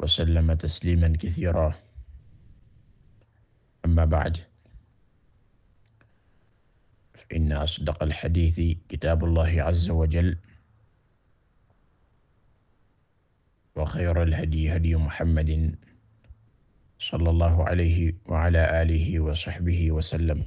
وسلم تسليما كثيرا أما بعد فإن أصدق الحديث كتاب الله عز وجل وخير الهدي هدي محمد صلى الله عليه وعلى آله وصحبه وسلم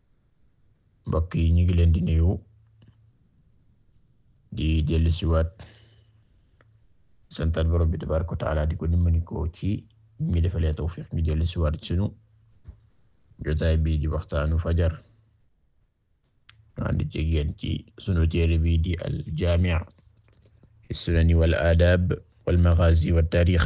mbokk yi ñu ngi leen di nuyu di dellu siwaat santaat borom bi tabaaraka wa taala di ko dimbanikoo ci ñu defalee tawfiq ñu dellu siwaat sunu jotaay bii di waxtaanu fajar ànd ci yéen ci sunu téere bii di al jaami' fi sunani wal aadaab wal maghaazi wat taariix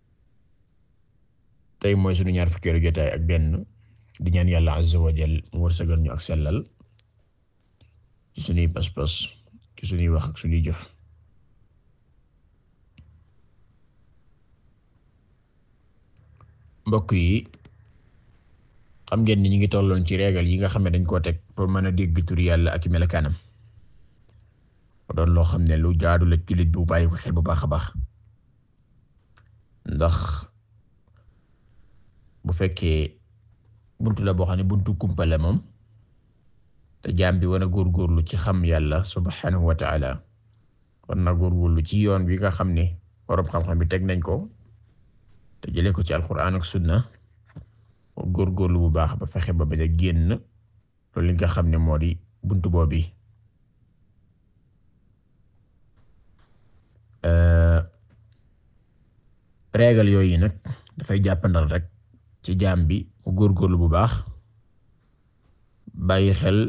tey mooy sunu ñaar fukkeelu jotaay ak benn di ñaan yàlla azza wa jal mu wërsëgal ñu ak sellal ci sunuy pas-pas ci sunuy wax ak sunuy jëf mbokk yi xam ngeen ni ñu ngi tolloon ci régal yi nga xam ne dañ koo teg pour mën a dégg tur yàlla ak melokaanam doon loo xam ne lu jaadu la jullit bu bàyyi ko xel bu baax a baax ndax bu fekkee buntu la boo xam ne buntu kumpale moom te jaam bi war a góorgóorlu ci xam yàlla subhanahu wa taala war na góorgóorlu ci yoon wi nga xam ne borom xam-xam bi teg nañ ko te jëlee ko ci alquran ak sunna góorgóorlu bu baax ba fexe ba bañ a génn loolu li nga xam ne moo di buntu boobu euh, régal yooyu nag dafay jàppandal rek ci jaam bi mu góorgóorlu bu baax bàyyi xel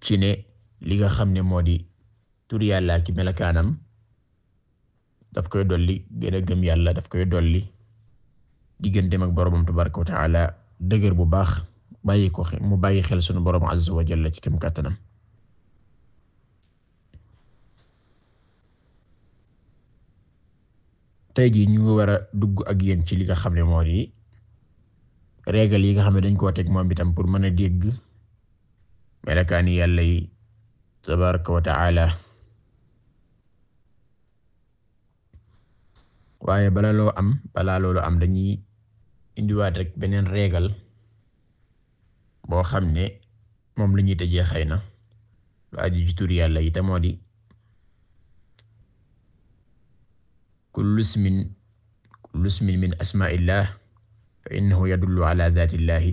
ci ne li nga xam ne moo di tur yàlla ki melakaanam daf koy dolli gën a gëm yàlla daf koy dolli digganteem ak boroomam tabaraka wa taala dëgër bu baax bàyyi ko mu bàyyi xel sunu boroom azza wa jalla ci kem kàttanam tey jii ñu ngi war a dugg ak yéen ci li nga xam ne moo di régal yi nga xam ne dañ koo teg moom itam pour mën a dégg melakaani yàlla yi tabaraka wa taala waaye bala loo am balaa loolu am dañuy indiwaat rek beneen régal boo xam ne moom la ñuy tëjee xëy na lu aju ci tur yàlla yi te moo di kullu ismin kullu ismin min asmaa'illah fa innahu yadullu ala zaatillahi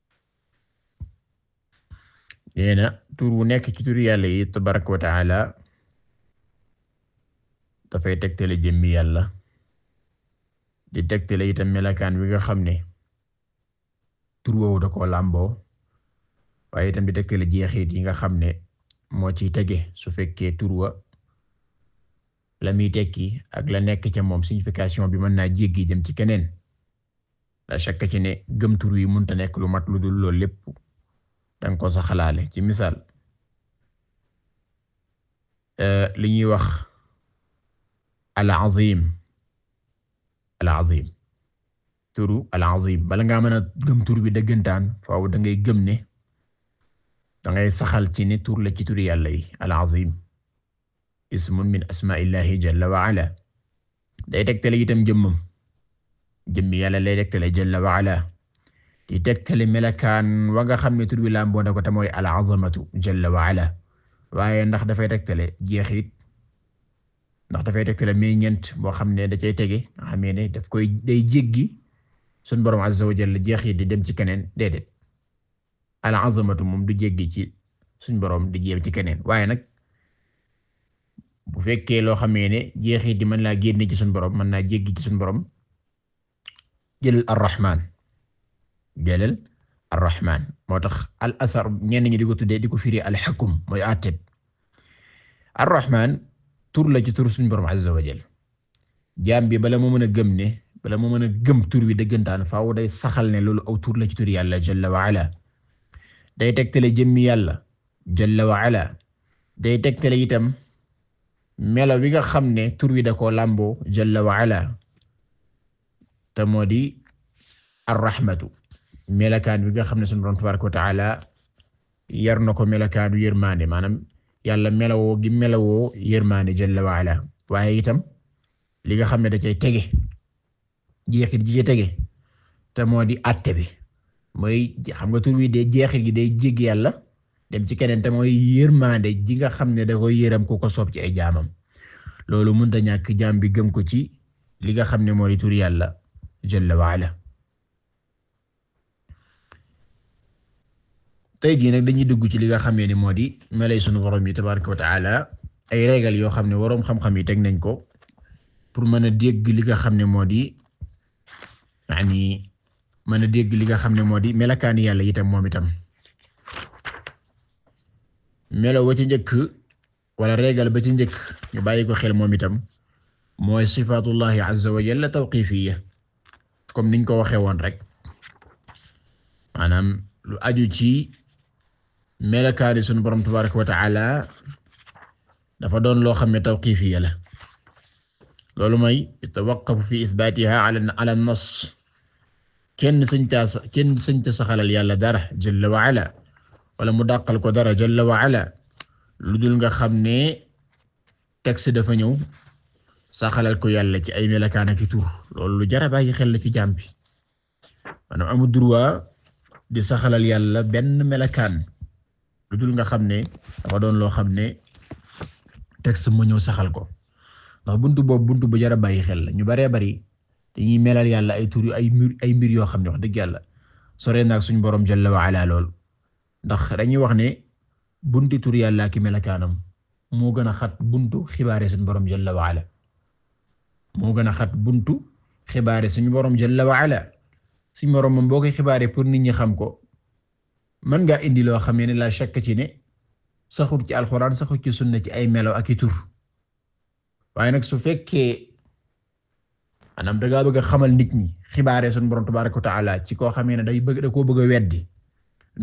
nee na tur wu nekk ci tur yàlla yi tabaraka wa taala dafay tegtale jëmmi yàlla di tegtale itam melakaan wi nga xam ne tur woowu da koo làmboo waaye itam di tegtale jeexit yi nga xam ne moo ciy tege su fekkee tur wa la muy tekki ak la nekk ca moom signification bi mën naa jéggi jëm ci keneen la shakka ci ne gëm tur yi mënta nekk lu mat lu dul loolu lépp danga ko sa xalaale ci misaal eh, li ñuy wax al azim al azim turu al azim bala ngaa mën a gëm tur bi dëggantaan faaw da ngay gëm ne da ngay saxal ci ne tur la ci turi yàlla yi al azim ismun min asmaillahi jalla wa ala day tegtale itam jëmmam jëmmi yàlla lay tegtale jalla wa ala di tegtale melakaan wa nga xam ne tur wi làmboo na ko te mooy al azamatu jalla wa ala waaye ndax dafay tegtale jeexit ndax dafay tegtale meññeent boo xam ne da cay tege nga xam ne daf koy day jéggi sun borom azza wa jalla jeexit di dem ci keneen déedéet al azamatu moom du jéggi ci suñ borom di jéem ci keneen waaye nag bu fekkee loo xamee ne jeexit di mën naa génne ci suñ borom mën naa jéggi ci suñ borom jëlal arrahman jëlal arrahman moo tax al asar ñenn ñi di ko tuddee di ko firi al xakum mooy àttet arrahman tur la ci tur suñ borom azza wa jalla jaam bi bala mu mën a gëm ne bala mu mën a gëm tur wi dëggantaan faaw day saxal ne loolu aw tur la ci tur yàlla jalla wa ala day tegtale jëmmi yàlla jalla wa ala day tegtale itam melo wi nga xam ne tur wi da koo làmboo jalla wa ala te moo di arrahmatu melakaan wi nga xam ne sunu Boroom tabaaraka wa taala yar na ko melakaanu yërmaande maanaam yàlla melawoo gi melawoo yërmaande jalla wa ala waaye itam li nga xam ne da cay tege jeexit ji ci tege te moo di àtte bi mooy xam nga tur wi de jeexit gi day jéggi yàlla dem ci keneen te mooy yërmaande ji nga xam ne da koy yëram ku ko soob ci ay jaamam loolu mënut a ñàkk jaam bi gëm ko ci li nga xam ne mooy tur yàlla jalla wa ala tey jii nag dañuy dugg ci li nga xamee ni moo di melay sunu borom yi tabaraka wa taala ay régal yoo xam ne waroom xam-xam yi teg nañ ko pour mën a dégg li nga xam ne moo di yaani mën a dégg li nga xam ne moo di melakaani yàlla itam moom itam melo wa ci njëkk wala régal ba ci njëkk ñu bàyyi ko xel moom itam mooy sifaatullahi azza wa jalla tawqifiyya comme niñ ko waxe woon rek maanaam lu aju ci melakaani sunu borom tabaraka wa taala dafa doon loo xam ne tawqifiyya la loolu mooy yatawaqqafu fi isbaatiha ala ala nas kenn sañta kenn sañta saxalal yàlla dara jalla wa ala wala mu dàqal ko dara jalla wa ala lu dul nga xam ne texte dafa ñëw saxalal ko yàlla ci ay melakaan ak tur loolu lu jar a bàyyi xel la ci jaam bi maanaam amul droit di saxalal yàlla benn melakaan lu dul nga xam ne dafa doon loo xam ne texte mu ñëw saxal ko ndax buntu boobu buntu bu jar a bàyyi xel la ñu baree bari dañuy melal yàlla ay tur ay mbir ay mbir yoo xam ne wax dëgg yàlla sore naag suñu borom jalla wa ala lool ndax dañuy wax ne bunti tur yàlla ki melakaanam moo gën a xat buntu xibaare suñu borom jalla wa ala moo gën a xat buntu xibaare suñu borom jalla wa ala suñu borom moom boo koy xibaare pour nit ñi xam ko mën ngaa indi loo xam ne la shakk ci ne saxut ci alxuraan saxut ci sunna ci ay melo ak i tur waaye nag su fekkee maanaam da ngaa bëgg a xamal nit ñi xibaare sunu borom tabaaraka wa taala ci koo xamee ne day bëgg da koo bëgg a weddi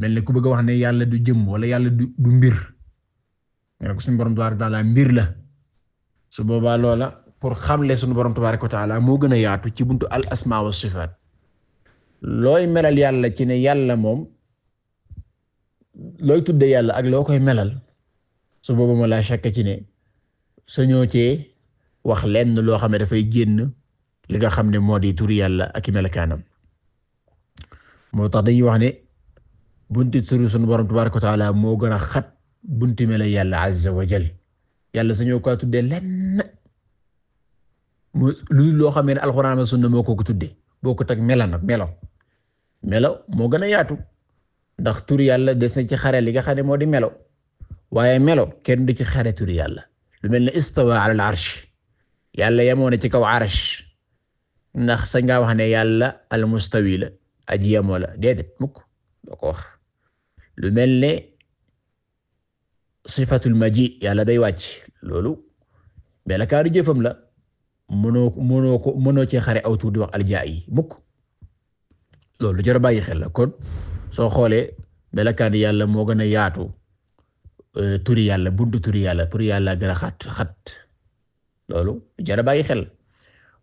mel ne ku bëgg a wax ne yàlla du jëm wala yàlla du du mbir nga ne ko sunu borom tabaaraka wa taala mbir la su boobaa loola pour xamle sunu borom tabaaraka wa taala moo gën a yaatu ci buntu al asmaa wa sifaat looy melal yàlla ci ne yàlla moom looy tudde yàlla ak loo koy melal su boobu ma laa shakk ci ne sañoo cee wax lenn loo xam ne dafay génn li nga xam ne moo di tur yàlla ak i melakaanam moo tax dañuy wax ne bunti turu sunu borom tabaaraka wa taala moo gën a xat bunti mela yàlla azza wa jal yàlla sañoo ko tuddee lenn lu loo xam ne alxuraan ak sunna moo ko ko tuddee boo ko teg mela nag melo melo moo gën a yaatu ndax tur yàlla des na ci xare li nga xam ne moo di melo waaye melo kenn du ci xare tur yàlla lu mel ne istawa ala al arsh yàlla yemoo na ci kaw arsh ndax sa nga wax ne yàlla al mustawi la aji yemoo la déedéet mukk doo ko wax lu mel ne sifatul maji yàlla day wàcc loolu melakaanu jëfam la mënoo mënoo ko mënoo cee xare aw tur di wax aljaa yi mukk loolu jar bàyyi xel la kon soo xoolee melakaan yàlla moo gën a yaatu euh, turi yàlla buntu turi yàlla pour yàlla gën a xat xat loolu jar bàyyi xel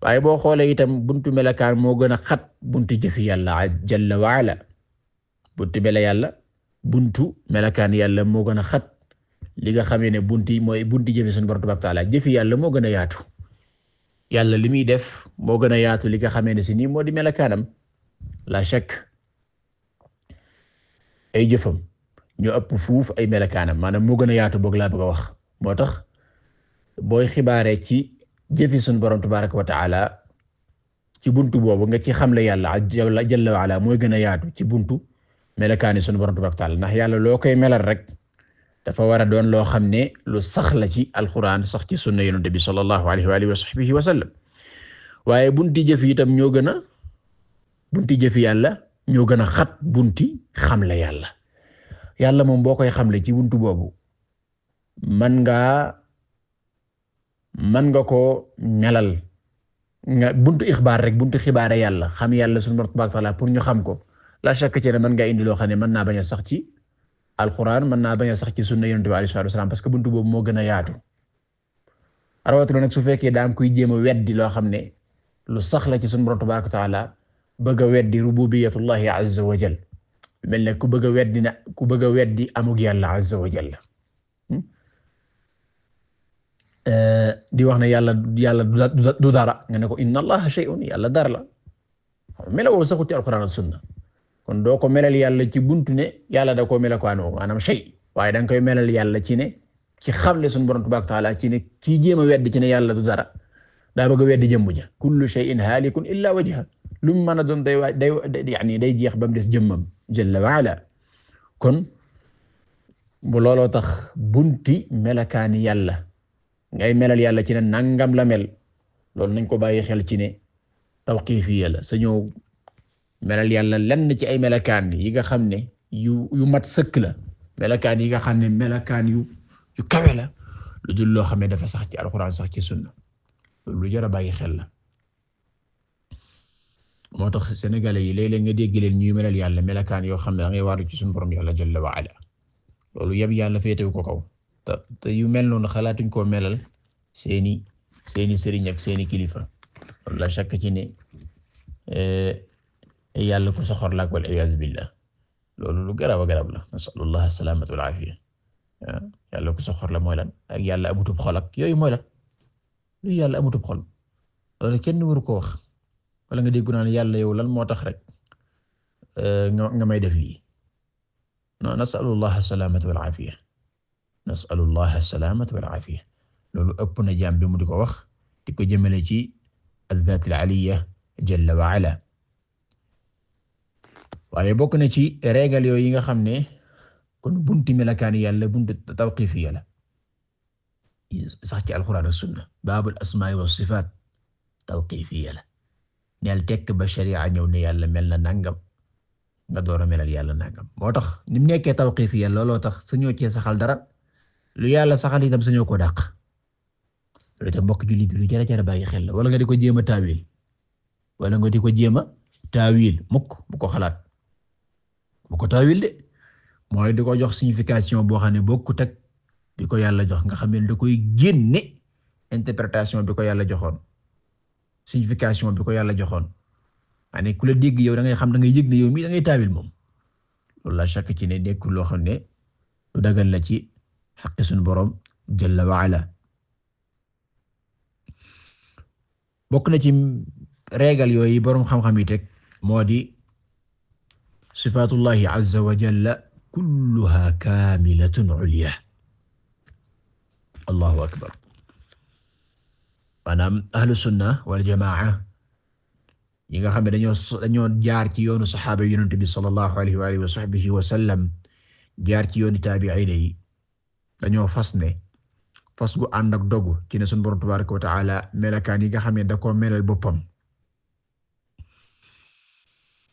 waaye boo xoolee itam buntu melakaan moo gën a xat buntu jëfi yàlla jalla waala buntu melo yàlla buntu melakaan yàlla moo gën a xat li nga xamee ne buntu yi mooy buntu jëfe suñu borom tabaaraka taala jëfi yàlla moo gën a yaatu yàlla li muy def moo gën a yaatu li nga xamee ne si nii moo di melakaanam la shakk ay jëfam ñu ëpp fuuf ay melakaanam maanaam moo gën a yaatu boog laa bëgg a wax moo tax booy xibaare ci jëfi suñu borom tabaaraka wa taala ci buntu boobu nga ci xamle yàlla jalla wa ala mooy gën a yaatu ci buntu melakaani sunu borom tabaaraka taala ndax yàlla loo koy melal rek dafa war a doon loo xam ne lu sax la ci alquran sax ci sunna yonent bi sallallahu alayhi wa alihi wa sahbihi wa sallam waaye bunti jëf yi itam ñoo gën a bunti jëf yàlla ñoo gën a xat bunti xamle yàlla yàlla moom boo koy xamle ci buntu boobu man ngaa man nga ko melal nga buntu ixbaar rek buntu xibaare yàlla xam yàlla sunu borom tabaaraka taala pour ñu xam ko la shakk ci ne mën nga indi loo xam ne mën naa bañ a sax ci alquran mën naa bañ a sax ci sunna yonent bi alayhi salaam parce que buntu boobu moo gën a yaatu rawatina nag su fekkee daa am kuy jéem a weddi loo xam ne lu sax la ci sunu borom tabaaraka taala bëgg a weddi rububiyatullahi azza wa jal mel ne ku bëgg a weddi na ku bëgg a weddi amug yàlla azza wa jalla hmm? eh, di wax ne yàlla yàlla du dara nga ne ko inna allaha shay'un yàlla dara la mela woo saxut ci alquran ak sunna kon doo ko melal yàlla ci buntu ne yàlla da koo mela ko anoo maanaam shay waaye da nga koy melal yàlla ci ne ci xamle suñu borom tabaaraka taala ci ne kii jéem a wedd ci ne yàlla du dara daa bëgg a weddi jëmm ja kullu shay'in haalikun illaa wajha lu mu mën a doon day waaj day yaani day jeex ba mu des jëmmam jalla wa ala kon bu looloo tax bunti melakaani yàlla ngay melal yàlla ci ne nangam la mel loolu nañ ko bàyyi xel ci ne tawqifiya la sa ñëw melal yàlla lenn ci ay melakaan yi nga xam ne yu yu mat sëkk la melakaan yi nga xam ne melakaan yu yu kawe la lu dul loo xam ne dafa sax ci alxuraan sax ci sunna lu jar a bàyyi xel la moo tax sénégalais yi léeg-léeg nga dégg leen ñuy melal yàlla melakaan yoo xam ne da ngay waaru ci suñu borom yàlla jalla wa ala loolu yab yàlla féetewu ko kaw te te yu mel noonu xalaatuñ koo melal seeni seeni sëriñ ak seeni kilifa la shakk ci ne eh, yàlla ku soxor la wal iyaazu billah loolu lu garab a garab la nasalullah salaamata wal aafiya yàlla ku soxor la mooy lan ak yàlla abutub xol ak yooyu mooy lan lu yàlla amutub xol loolu kenn waru ko wax wala nga dégg naan yàlla yow lan moo tax rek eh, nga may def lii non nasalullah salaamata wal aafiya nasalullah salaamata wal aafiya loolu ëpp na jaam bi mu di ko wax di ko jëmale ci azzaat al aliya jalla wa ala waaye bokk na ci régal yooyu yi nga xam ne kon bunti melakaani yàlla bunti tawqifi yàlla sax ci alxuraan ak sunna baabul asmaa wa sifaat tawqiifiya la neel tekk ba sharia ñëw ne yàlla mel na nangam nga door a melal yàlla nangam moo tax ni mu nekkee tawqiifiya looloo tax sañoo cee saxal dara lu yàlla saxal itam sañoo koo dàq loolu itam mbokk jullit lu jara jara bàyyi xel la wala nga di ko jéem a taawil wala nga di ko jéem a taawil mukk bu ko xalaat bu ko taawil de mooy di ko jox signification boo xam ne bokkut ak bi ko yàlla jox nga xam ne da koy génne interprétation bi ko yàlla joxoon signification bi ko yàlla joxoon maanaam ku la dégg yow da ngay xam da ngay yëg ne yow mii da ngay taawil moom loolu la chàkk ci ne nekkul loo xam ne lu dagal la ci xaq suñu borom jalla wa ala bokk na ci régal yooyu boroom xam-xam yi teg moo di sifaatullahi azza wa jalla kulluha kaamilatun ulya allahu akbar maanaam ahlu sunna wal jamaa ñi nga xam ne dañoo dañoo jaar ci yoonu saxaaba yonent bi sallallahu alayhi wa alihi wa sahbihi wa sallam jaar ci yoonu taabi'iin yi dañoo fas ne fas gu ànd ak dogu ci ne sunu borom tabaaraka wa taala melakaan yi nga xam ne da koo melal boppam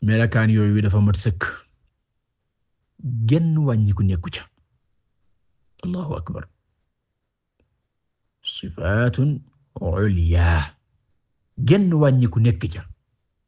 melakaan yooyu dafa mat sëkk genn wàññiku nekku ca allahu akbar sifaatun ulya genn wàññiku nekk ca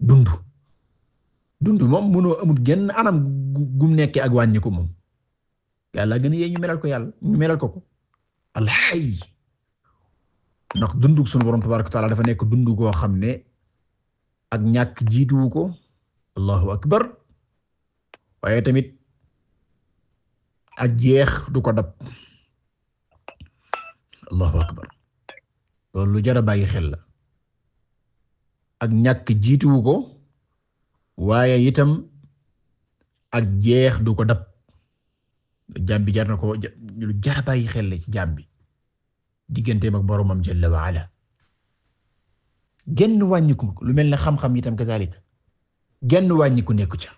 dund dund moom mënoo amul genn anam gum nekkee ak wàññi ko moom yàlla gën a yee ñu melal ko yàlla ñu melal ko ko alxay ndax dundug sunu borom tabaaraka wa taala dafa nekk dund goo xam ne ak ñàkk jiituwu ko allahu akbar waaye tamit ak jeex du ko dab allahu akbar loolu lu jar a bàyyi xel la ak ñàkk jiituwu ko waaye itam ak jeex du ko dab jaam bi jar na ko lu jar a bàyyi xel la ci jaam bi digganteem ak boromam jalla wa ala genn wàññiku lu mel ne xam-xam itam kazaalika genn wàññiku nekku ca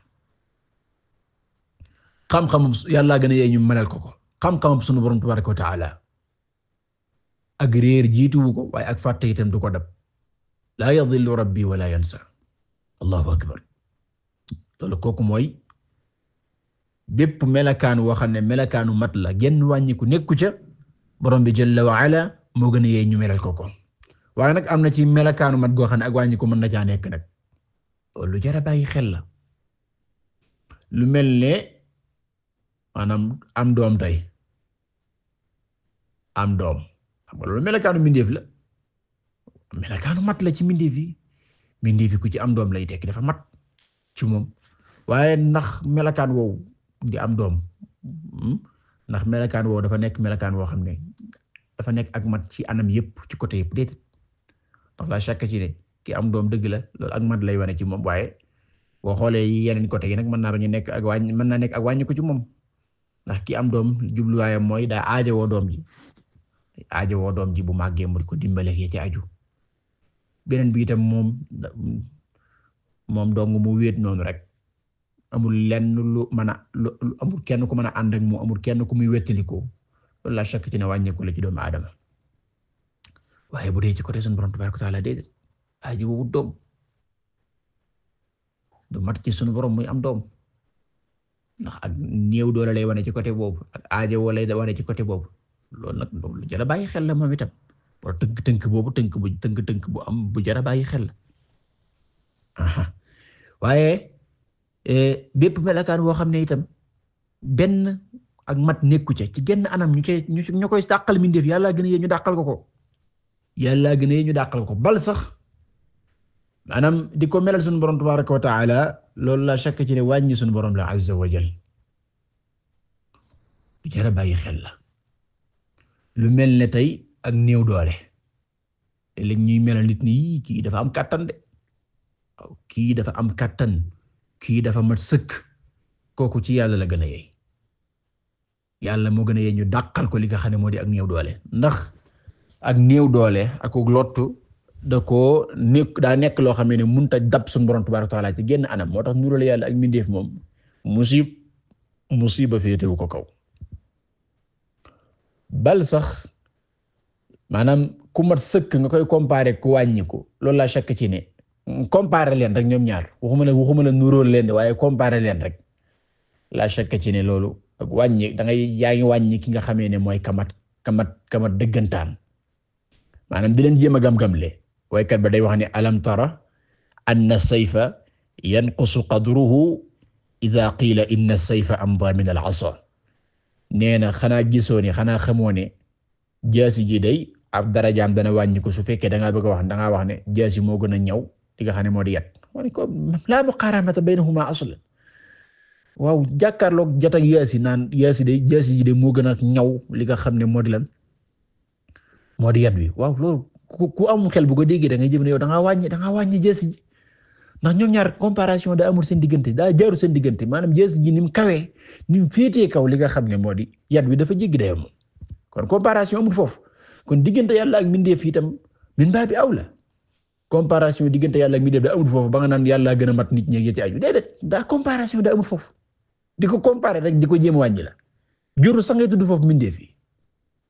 xam-xamam yàllaa gën a yee ñu melal ko ko xam-xamam sunu borom tabaraka wa taala ak réer jiituwu ko waaye ak fàtte itam du ko dab laa yadillu rabbi wala yansa allahu akbar loolu kooku mooy bépp melakaan woo xam ne melakaanu mat la genn wàññiku nekku ca borom bi jalla wa ala moo gën a yee ñu melal ko ko waaye nag am na ci melakaanu mat goo xam ne ak wàññiku mën na caa nekk nag loolu lu jar a bàyyi xel la lu mel ne maanaam am doom tey am doom xam nga loolu melakaanu mindeef la melakaanu mat la ci mindeef yi mindeef yi ku ci am doom lay tekki dafa mat ci moom waaye ndax melakaan woowu di am doom hmm? ndax melakaan woowu dafa nekk melakaan woo xam ne dafa nekk ak mat ci anam yëpp ci côté yëpp déedéet ndax la chaque ci ne ki am doom dëgg la loolu ak mat lay wane ci moom waaye boo xoolee yi yeneen côté yi nag mën naa bañ a nekk ak wàññi mën naa nekk ak wàññi ko ci moom ndax ki am doom jubluwaayam mooy daa aajowoo doom ji aajowoo doom ji bu màggee mu ko dimbale ya ci aju beneen bi itam moom moom dong mu wéet noonu rek amul lenn lu mën a lu amul kenn ku mën a ànd ak moom amul kenn ku muy wettalikoo loolu la chakk ci ne wàññeeku la ci doomu aadama waaye bu dee ci côté sunu borom tabaaraka wa taala déedéet aji boobu doom du mat ci sunu borom muy am doom ndax ak néew doole lay wane ci côté boobu ak aajo woo lay wane ci côté boobu loolu nag loolu lu jar a bàyyi xel la moom itam wala tënk-tënk boobu tënk bu tënk-tënk bu am bu jar a bàyyi xel la waaye e, bépp melakaan woo xam ne itam benn ak mat nekku ca ci genn anam ñu koy ñu koy dàqal mindeef yàllaa gën a yee ñu dàqal ko ko yàllaa gën a yee ñu dàqal ko bal sax maanaam di ko melal suñu borom tabaraka wa taala loolu la shakk ci ne wàññi suñu borom la azza wa jal lu jar a bàyyi xel la lu mel ne tey ak néew doole te léegi ñuy melal nit ni yii kii dafa am kàttan de waaw kii dafa am kàttan kii dafa mat sëkk kooku ci yàlla la gën a yey yàlla moo gën a yey ñu dàqal ko li nga xam ne moo di ak néew doole ndax ak néew doole ak lottu da ko nekk daa nekk loo xam ne mënut a dab suñu borom tabaaraka taala ci génn anam moo tax nurale yàlla ak mindeef moom musib musiba féetewu ko kaw bal sax maanaam ku mat sëkk nga koy comparer ku wàññi ko loolu laa chàkk ci ne comparer leen rek ñoom ñaar waxuma la waxuma la nuróol leen de waaye comparer leen rek laa chàkk ci ne loolu ak wàññi da ngay yaa ngi wàññi ki nga xamee ne mooy kamat kamat kamat dëggantaan maanaam di leen jéem a gam-gamle waykat ba day wax ne alam tara anna sayfa yanqusu qadruhu ida qiila inna sayfa amda min al asa nee na xanaa gisoo ne xanaa xamoo ne jaasi ji day ab darajaam dana wàññi ko su fekkee da ngaa bëgg a wax da ngaa wax ne jaasi moo gën a ñaw li nga xam ne moo di yat ma ne ko laa muqaaranata baynahuma aslan waaw jàkkaarloog jot ak yaasi naan yaasi de yaasi ji de moo gën a ñaw li nga xam ne moo di lan moo di yat wi waaw loolu ku ku am xel bu ko déggee da ngay jëm ne yow da ngaa wàññi da ngaa wàññi jës ji ndax ñoom ñaar comparaison da amul seen diggante daa jaaru seen diggante maanaam jës ji ni mu kawee ni mu féetee kaw li nga xam ne moo di yat wi dafa jéggi dayoo moom kon comparaison amul foofu kon diggante yàlla ak mbindeef itam min baa bi aw la comparaison diggante yàlla ak mbindeef da amul foofu ba nga naan yàlla gën a mat nit ñi ci aju déedéet daa comparaison da amul foofu di ko comparer rek di ko jéem wàññi la juru sax ngay tudd foofu mbindeef yi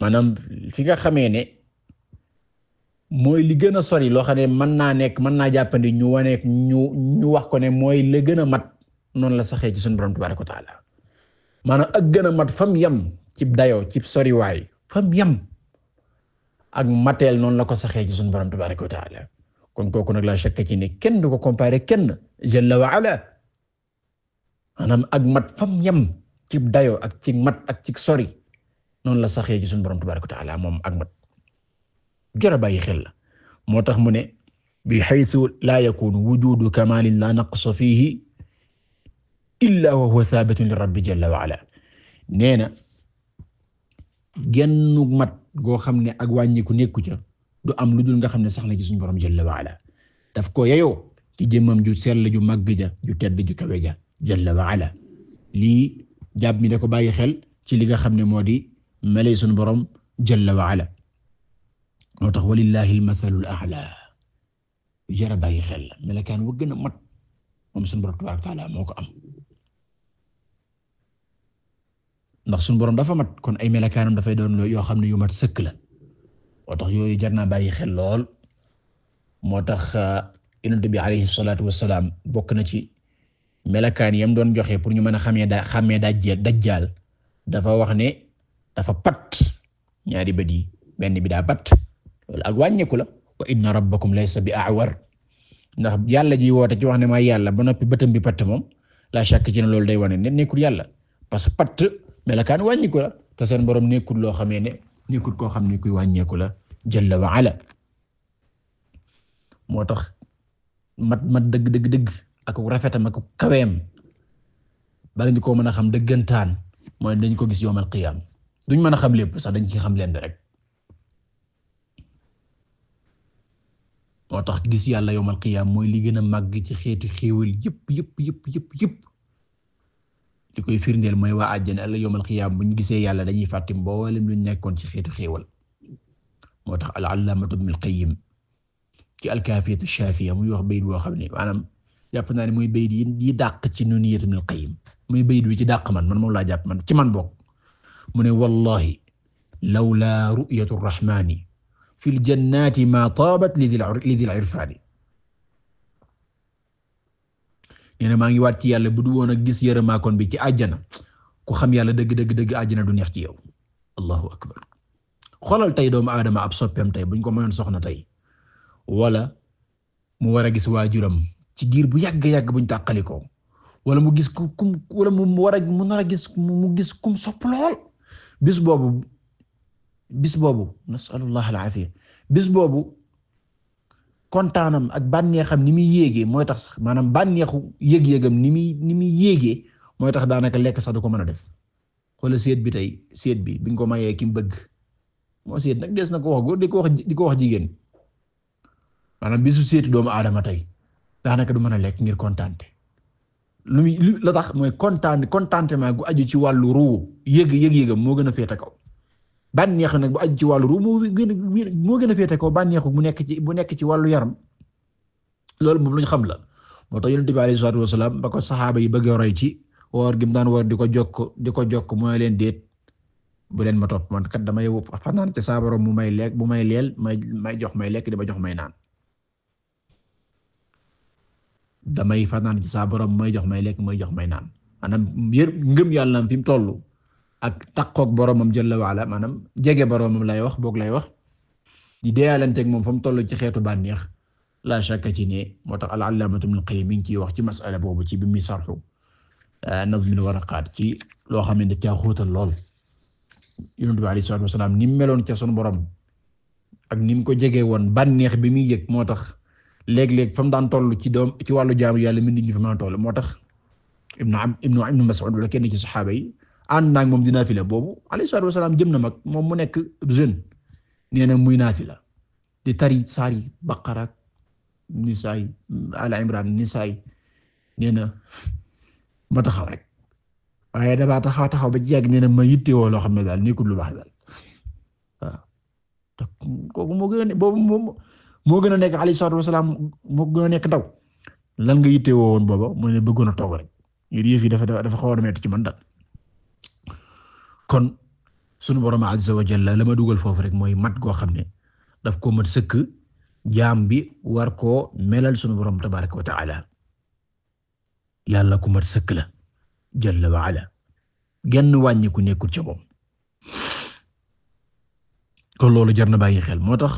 maanaam fi nga xamee ne mooy li gën a sori loo xam ne mën naa nekk mën naa jàppandi ñu wane ñu ñu wax ko ne mooy la gën a mat noonu la saxee ci suñu borom tabaaraka wa taala maanaam ak gën a mat fam yam ci dayoo ci soriwaay fam yam ak mateel noonu la ko saxee ci suñu borom tabaaraka wa taala kon kooku nag la shakka ci ne kenn du ko comparé kenn jalla wa ala maanaam ak mat fam yem ci dayo ak ci mat ak ci sori noonu la saxee ci suñu borom tabaaraka wa taala moom ak mat jara bàyyi xel la moo tax mu ne bi haythu laa yakunu wujudu kamalin la naqsa fihi illa wa huwa thabitun li rabbi jalla wa ala nee na gennu mat goo xam ne ak wàññiku nekku ca du am lu dul nga xam ne sax na ci suñu borom jalla wa ala daf ko yeyoo ci jëmmam ju sell ju màgg ja ju tedd ju kawe ja jalla wa ala lii jàpp mi da ko bàyyi xel ci li nga xam ne moo di melay suñu borom jalla wa ala moo tax walillahi almathalu al a'la jara bàyyi xel la melakaan wa gën a mat moom suñu borom tabaaraka taala moo ko am ndax suñu borom dafa mat kon ay melakaanam dafay doon loo yoo xam ne yu mat sëkk la moo tax yooyu jar naa bàyyi xel lool moo tax uh, yonent bi alayhi salaatu wassalaam bokk na ci melakaan yam doon joxe pour ñu mën a xamee da xamee dajjal dajjal dafa wax ne dafa pat ñaari bët yi benn bi daa batt loolu ak wàññeeku la wa inna rabbakum laysa bi a'war ndax yàlla ji woote ci wax ne maa yàlla ba noppi bëtam bi patt moom la shakk ci ne loolu day wane ne nekkul yàlla parce que patt melakaan wàññiku la te seen borom nekkul loo xamee ne nekkul koo xam ne kuy wàññeeku la jalla wa ala moo tax mat mat dëgg dëgg dëgg ak rafetam ak kaweem bala ñu ko mën a xam dëggantaan mooy dañ ko gis yawmal qiyaam duñ mën a xam lépp sax dañ ci xam leen rek moo tax gis yàlla yawmal qiyaam mooy li gën a màgg ci xeeti xéewal yëpp yëpp yëpp yëpp yëpp li koy firndeel mooy waa àjjana alla yawmal qiyaam bu ñu gisee yàlla dañuy fàtte mboolem lu nekkoon ci xeetu xéewal moo tax al-allaamatu ibnul qayyim ci al-kaafiyatu shaafiya muy wax bayit boo xam ne maanaam jàpp naa ne mooy bayit yi dàq ci nuuniyatu ibnul qayyim muy bayit wi ci dàq man man moom laa jàpp man ci man bokk mu ne wallahi lawlaa ru'yatu rahmaani fil jannaati maa taabat li dhil irfaani nee na maa ngi waat ci yàlla bu du woon a gis yërëmaakoon bi ci àjjana ku xam yàlla dëgg dëgg dëgg àjjana du neex ci yow allahu akbar xoolal tey doomu aadama ab soppeem tey buñ ko mayoon soxna tey wala mu war a gis waajuram ci giir bu yàgg yàgg buñ tàqalikoo wala mu gis ku kum wala mu war a mu nar a gis mu gis kum sopp lool bis boobu bis boobu nasalullah alaafiya bis boobu kontaanam ak bànneexam ni muy yéegee mooy tax sax maanaam bànneexu yëg-yëgam ni muy ni muy yéegee mooy tax daanaka lekk sax du ko mën a def xoolal seet bi tey seet bi bi nga ko mayee ki mu bëgg moo seet nag des na ko wax góor di ko wax di ko wax jigéen maanaam bisu seetu doomu aadama tey daanaka du mën a lekk ngir kontaante lu muy lu la tax mooy kontaan contentement gu aju ci wàllu ruu yëg yëg yëgam moo gën a féete kaw bànneex nag bu aju ci wàllu ruu moo gën a moo gën a féete kaw bànneexu bu nekk ci bu nekk ci wàllu yaram loolu moom lu ñu xam la moo tax yonent bi alayhi salaatu wasalaam ba ko saxaaba yi bëgg a roy ci woor gi mu daan woor di ko jokk di ko jokk mooy leen déet bu leen ma topp man kat damay fanaan ci saabaroom mu may lekk bu may leel may may jox may lekk di ma jox may naan damay fanaan ci saa borom may jox may lekk may jox may naan maanaam yër ngëm yàlla fi mu toll ak takkook boromam jalla wa ala maanaam jege boromam lay wax boog lay wax di deeyalanteeg moom fa mu toll ci xeetu bànneex la shakka ci ne moo tax al-allaamatu ibnul qayyim mi ngi ciy wax ci masala boobu ci bi muy sarxu ah, nazmul waraqaat ci loo xam ne da caa xóotal lool yonent bi alayhi salaatu wasalaam ni meloon ca sunu borom ak ni mu ko jegee woon bànneex bi muy yëg moo tax léeg-léeg fa mu daan toll ci doom ci wàllu jaamu yàlla mi nit ñi fa mën a toll moo tax ibnu am ibnu ibnu Mas'ud wala kenn ci saxaaba yi ànd naag moom di naafila boobu alayhi salaatu wasalaam jëm na mag moom mu nekk jeune nee na muy naafila di tari saar yi baqara nisaa yi ala imran nisaa yi nee na ma taxaw rek waaye damaa taxaw taxaw ba ci yàgg nee na ma yittewoo loo xam ne daal nekkul lu baax daal waaw te kooku moo gën a boobu moom moo gën a nekk alayhi salaatu wasalaam moo gën a nekk ndaw lan nga yitte woon booba mu ne bëggoon a toog rek ngir yëf yi dafa dafa xaw a metti ci man daal kon sunu borom azza wa jalla la ma dugal foofu rek mooy mat goo xam ne daf ko mat sëkk jaam bi war koo melal sunu borom tabaraka wa taala yàlla ku mat sëkk la jalla wa ala genn wàññi ku nekkul ca moom kon loolu jar na bàyyi xel moo tax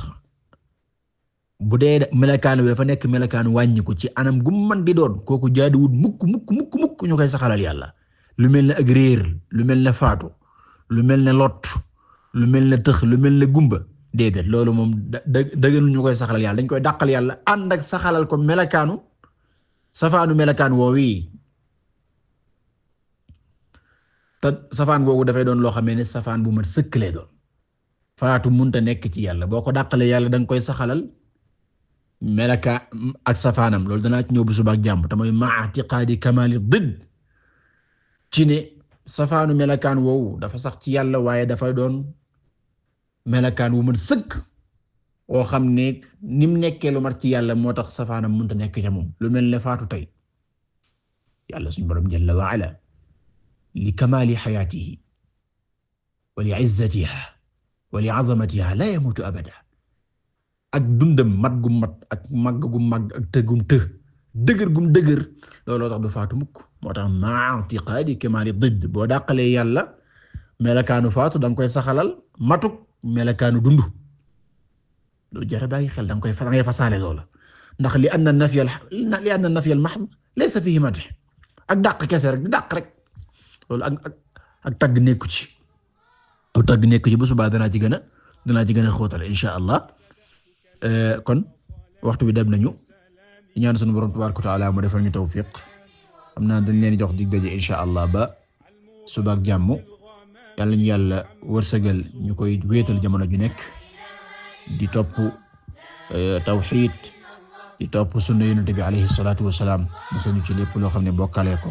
bu dee melakaan wi dafa nekk melakaan wàññi ko ci anam gu man di doon kooku jaaduwut mukk mukk mukk mukk ñu koy saxalal yàlla lu mel ne ak réer lu mel ne faatu lu mel ne lot lu mel ne tëx lu mel ne gumba déedéet loolu moom da dëgganul ñu koy saxalal yàlla dañ koy dàqal yàlla ànd ak saxalal ko melakaanu safaanu melakaan woowi te safaan googu dafay doon loo xamee ne safaan bu mat sëkk lay doon faatu munta nekk ci yàlla boo ko dàqalee yàlla da nga koy saxalal melaka ak safaanam loolu danaa ci ñëw bu suba ak jàmm te mooy ma i'tiqaadi kamaali didd ci ne safaanu melakaan woowu dafa sax ci yàlla waaye dafa doon melakaan wu mat sëkk woo xam ne ni mu nekkee lu mat ci yàlla moo tax safaanam mënta nekk ca moom lu mel ne faatu tey yàlla suñu borom jalla wa ala li kamaali xayaatihi wa li izzatiha wa li azamatiha la yamutu abada ak dundam mat gu mat ak màgg gu màgg ak tëggum të dëgër gum dëgër looloo tax du faatu mukk moo tax maa i'tiqaadi kamaali didd boo dàqalee yàlla melakaanu faatu da nga koy saxalal matuk melakaanu dund loolu jar a bàyyi xel da nga koy da ngay fasaale loola ndax li anna nafya li anna nafya al mahd laysa fihi madh ak dàq kese rek di dàq rek loolu ak ak tagg nekku ci aw tagg nekk ci bu subaa danaa ci gën a danaa ci gën a xóotal insha allah eh, kon waxtu bi dem nañu ñaan sunu borom tabaaraka wa taala mu defal ñu tawfiq am naa dañ leen jox dig daje insha allah ba suba ak jàmm yàlla ñu yàlla wërsëgal ñu koy wéetal jamono ju nekk di topp eh, tawxiid di topp sunna yonent bi alayhi salaatu wasalaam musal ñu ci lépp loo xam ne bokkalee ko